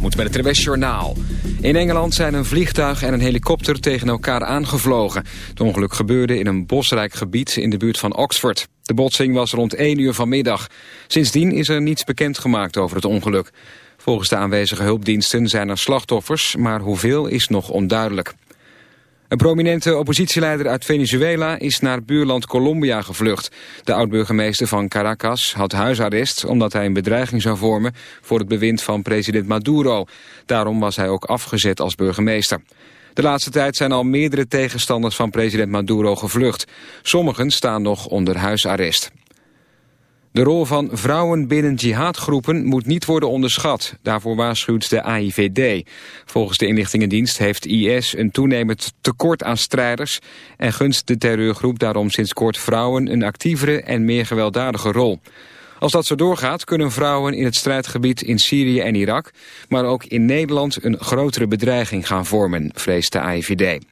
moet met het RWS Journaal. In Engeland zijn een vliegtuig en een helikopter tegen elkaar aangevlogen. Het ongeluk gebeurde in een bosrijk gebied in de buurt van Oxford. De botsing was rond 1 uur vanmiddag. Sindsdien is er niets bekendgemaakt over het ongeluk. Volgens de aanwezige hulpdiensten zijn er slachtoffers, maar hoeveel is nog onduidelijk. Een prominente oppositieleider uit Venezuela is naar buurland Colombia gevlucht. De oud-burgemeester van Caracas had huisarrest omdat hij een bedreiging zou vormen voor het bewind van president Maduro. Daarom was hij ook afgezet als burgemeester. De laatste tijd zijn al meerdere tegenstanders van president Maduro gevlucht. Sommigen staan nog onder huisarrest. De rol van vrouwen binnen jihadgroepen moet niet worden onderschat. Daarvoor waarschuwt de AIVD. Volgens de inlichtingendienst heeft IS een toenemend tekort aan strijders... en gunst de terreurgroep daarom sinds kort vrouwen een actievere en meer gewelddadige rol. Als dat zo doorgaat kunnen vrouwen in het strijdgebied in Syrië en Irak... maar ook in Nederland een grotere bedreiging gaan vormen, vreest de AIVD.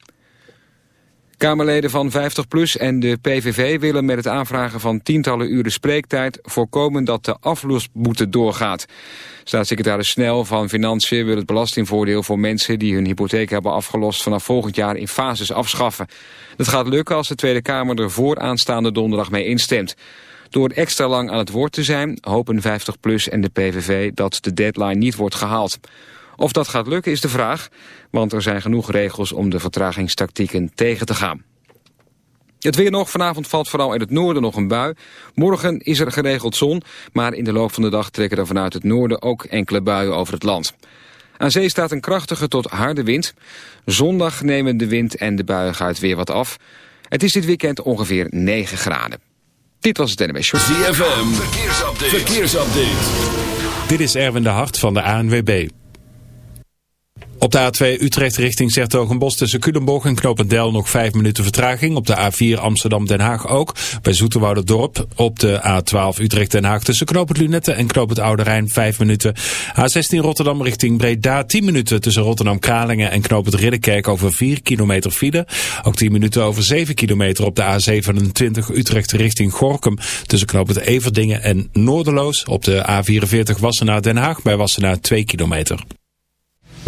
Kamerleden van 50PLUS en de PVV willen met het aanvragen van tientallen uren spreektijd voorkomen dat de aflossboete doorgaat. Staatssecretaris Snel van Financiën wil het belastingvoordeel voor mensen die hun hypotheek hebben afgelost vanaf volgend jaar in fases afschaffen. Dat gaat lukken als de Tweede Kamer er voor aanstaande donderdag mee instemt. Door extra lang aan het woord te zijn hopen 50PLUS en de PVV dat de deadline niet wordt gehaald. Of dat gaat lukken is de vraag, want er zijn genoeg regels om de vertragingstactieken tegen te gaan. Het weer nog. Vanavond valt vooral in het noorden nog een bui. Morgen is er geregeld zon, maar in de loop van de dag trekken er vanuit het noorden ook enkele buien over het land. Aan zee staat een krachtige tot harde wind. Zondag nemen de wind en de buiigheid weer wat af. Het is dit weekend ongeveer 9 graden. Dit was het NMS Show. ZFM, verkeersupdate. verkeersupdate. Dit is Erwin de Hart van de ANWB. Op de A2 Utrecht richting Zertogenbos tussen Culemborg en Knopendel nog 5 minuten vertraging. Op de A4 Amsterdam-Den Haag ook. Bij Dorp op de A12 Utrecht-Den Haag tussen Knopend Lunette en Knopend Oude Rijn 5 minuten. A16 Rotterdam richting Breda 10 minuten tussen Rotterdam-Kralingen en Knopend Ridderkerk over 4 kilometer file. Ook 10 minuten over 7 kilometer op de A27 Utrecht richting Gorkum tussen Knopend Everdingen en Noorderloos. Op de A44 Wassenaar-Den Haag bij Wassenaar 2 kilometer.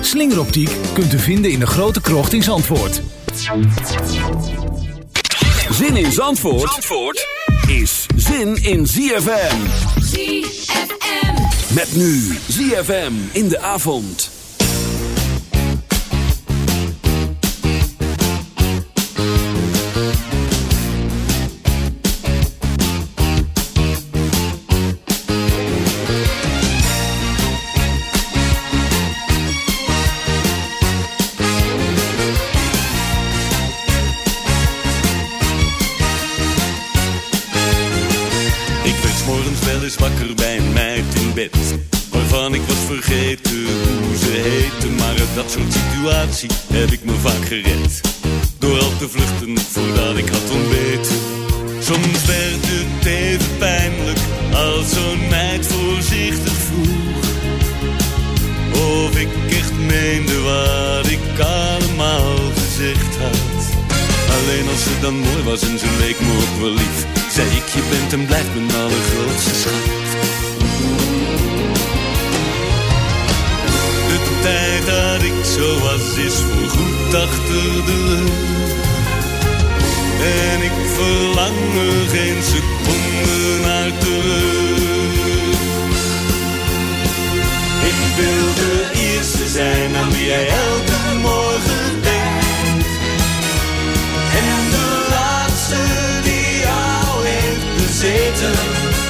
Slingeroptiek kunt u vinden in de grote krocht in Zandvoort. Zin in Zandvoort, Zandvoort is zin in ZFM. ZFM. Met nu ZFM in de avond. Heb ik me vaak gered do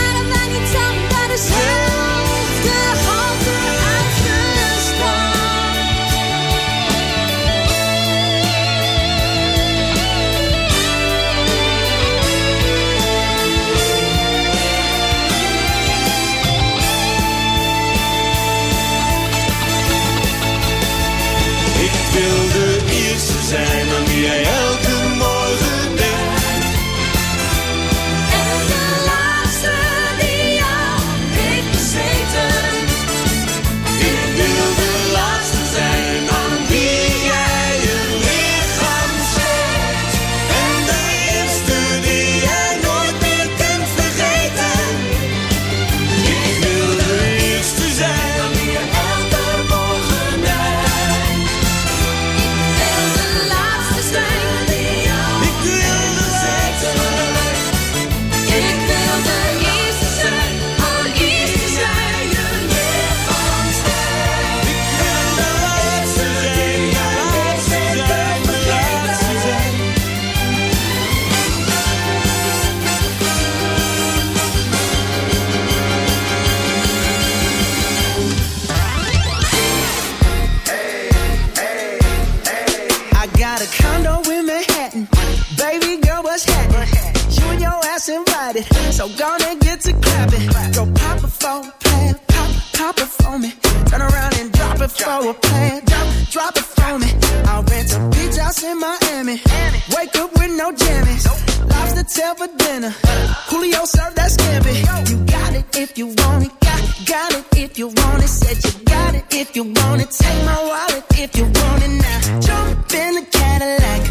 You got it if you want it, got, it if you want it. Said you got it if you want it. Take my wallet if you want it now. Jump in the Cadillac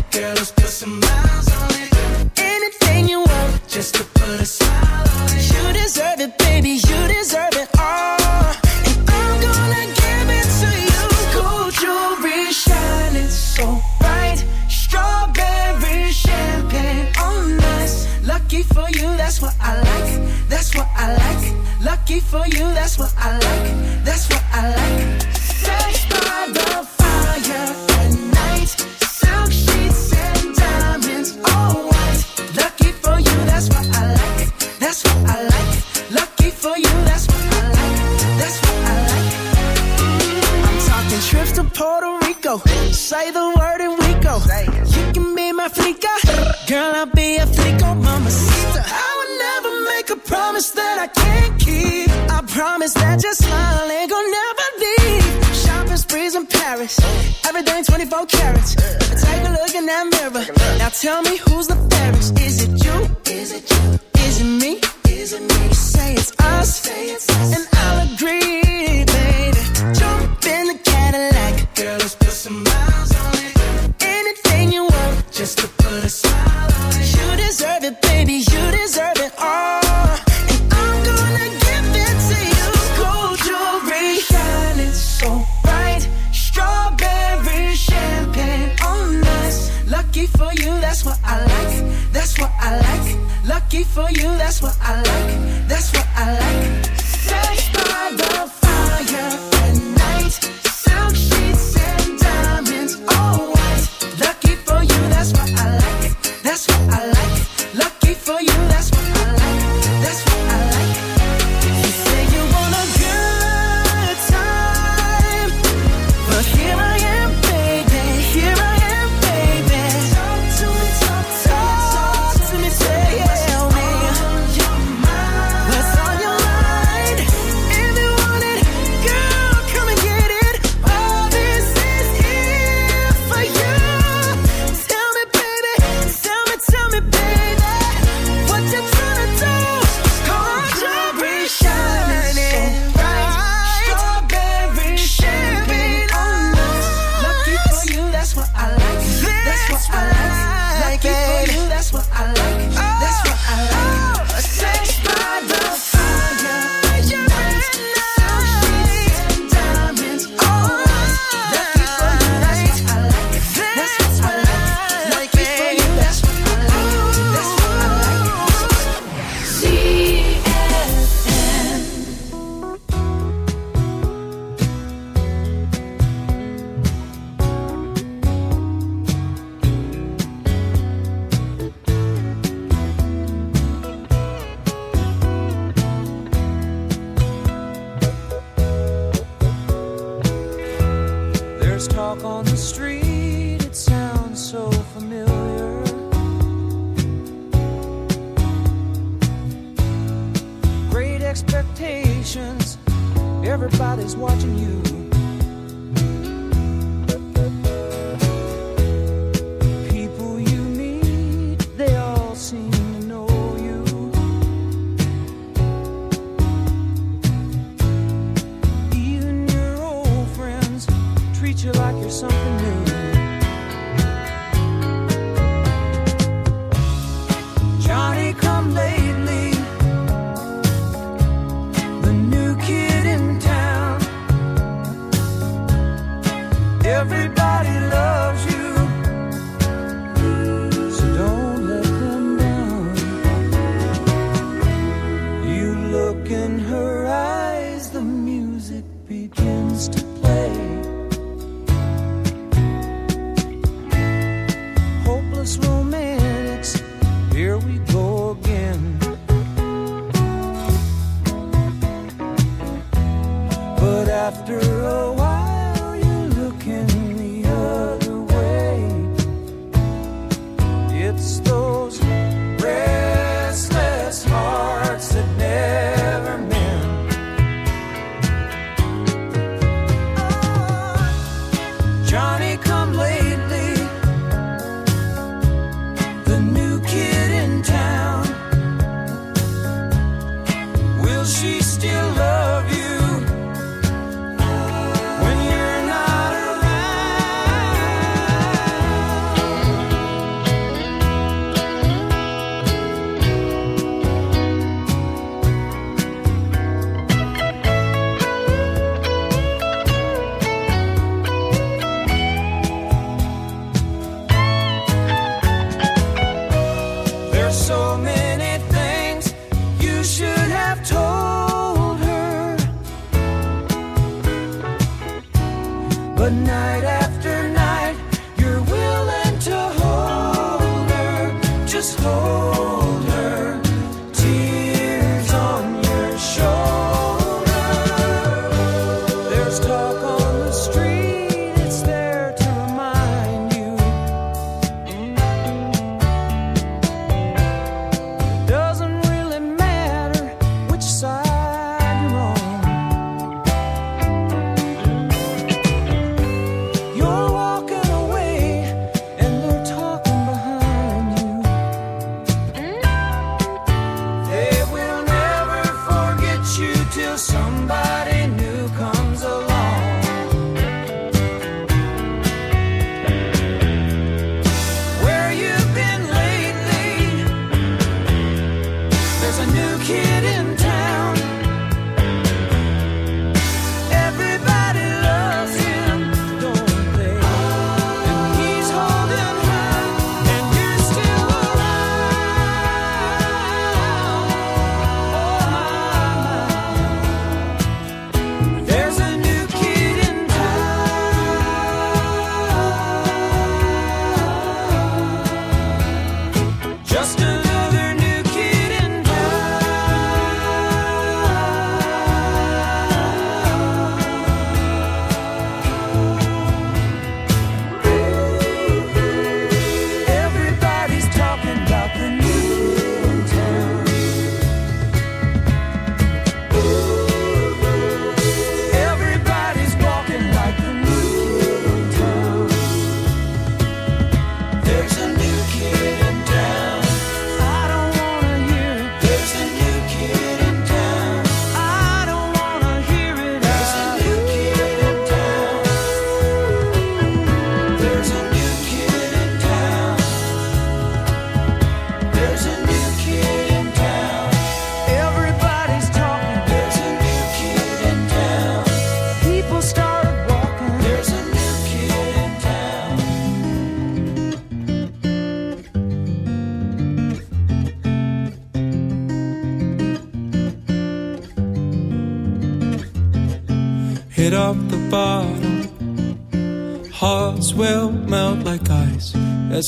for you.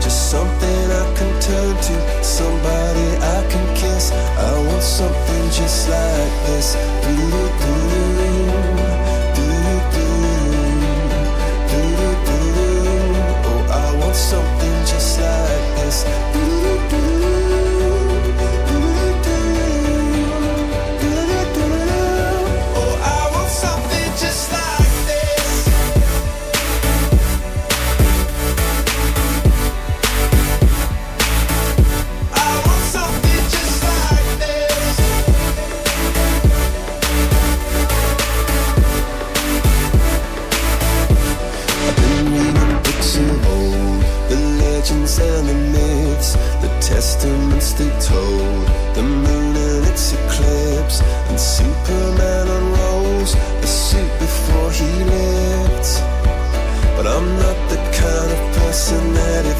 Just something I can turn to, somebody I can kiss. I want something just like this. Do-do-do-do, do-do-do, Oh, I want something just like this.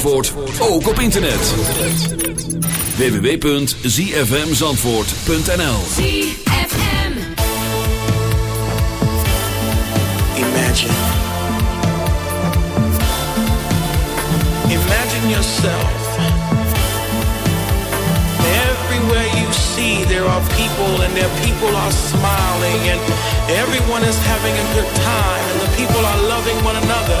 Zandvoort ook op internet. www.zfmzandvoort.nl ZFM. Imagine. Imagine yourself. Everywhere you see, there are people, and their people are smiling, and everyone is having a good time, and the people are loving one another,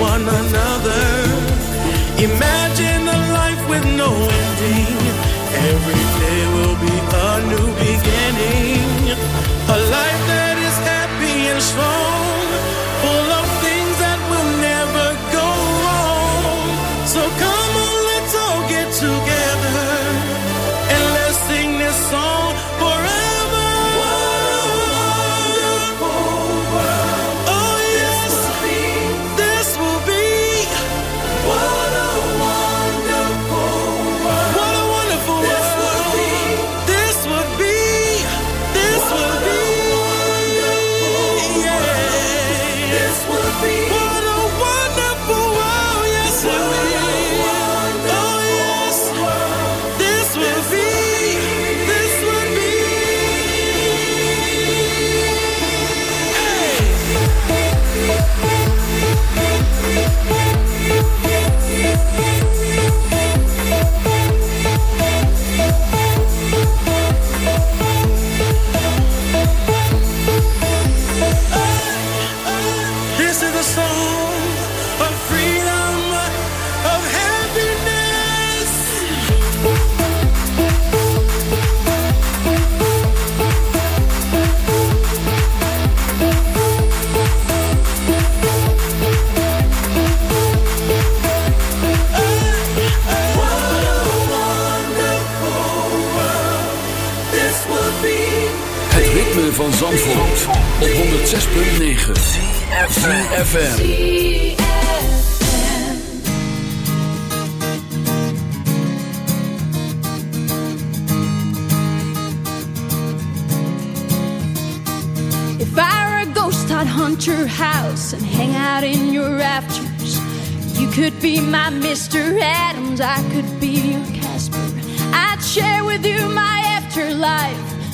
One another. Imagine a life with no ending. Every day will be a new beginning. A life that is happy and strong, van Zandvoort op 106.9 FM. If I were a ghost, I'd hunt your house and hang out in your rafters. You could be my Mr. Adams, I could be your Casper. I'd share with you my afterlife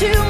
to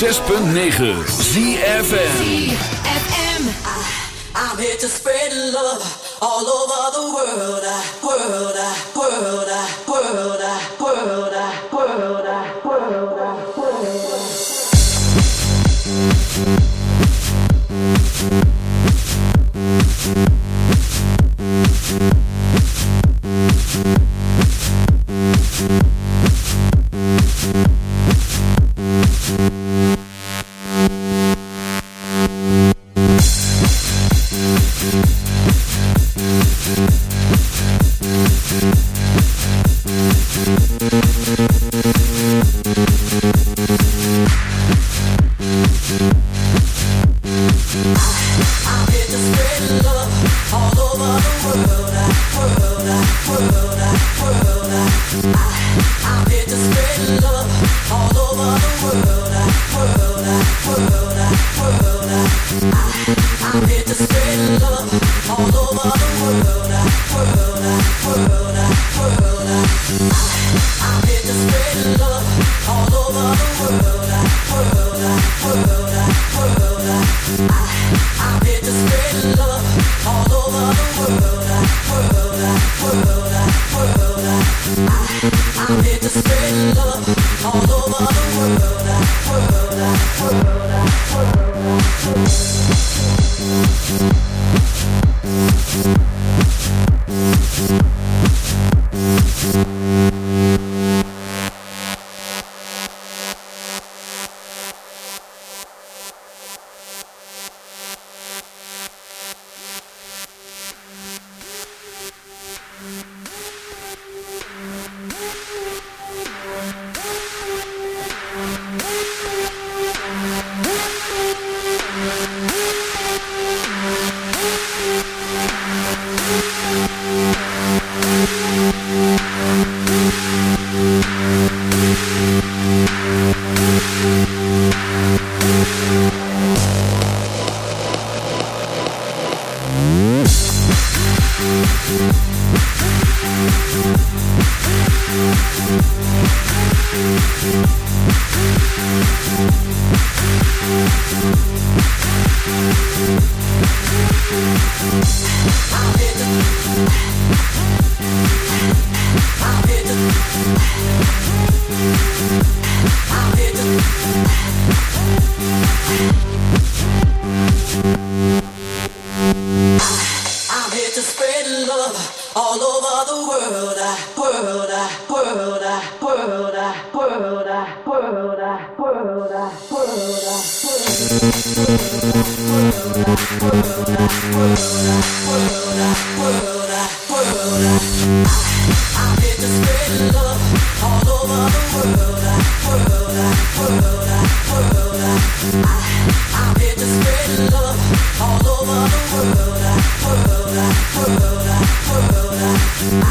6.9 106.9 FM I'm here to spread love all over the world, world, world, world, world, world.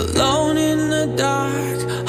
alone in the dark.